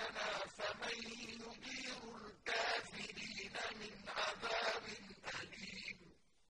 ربنا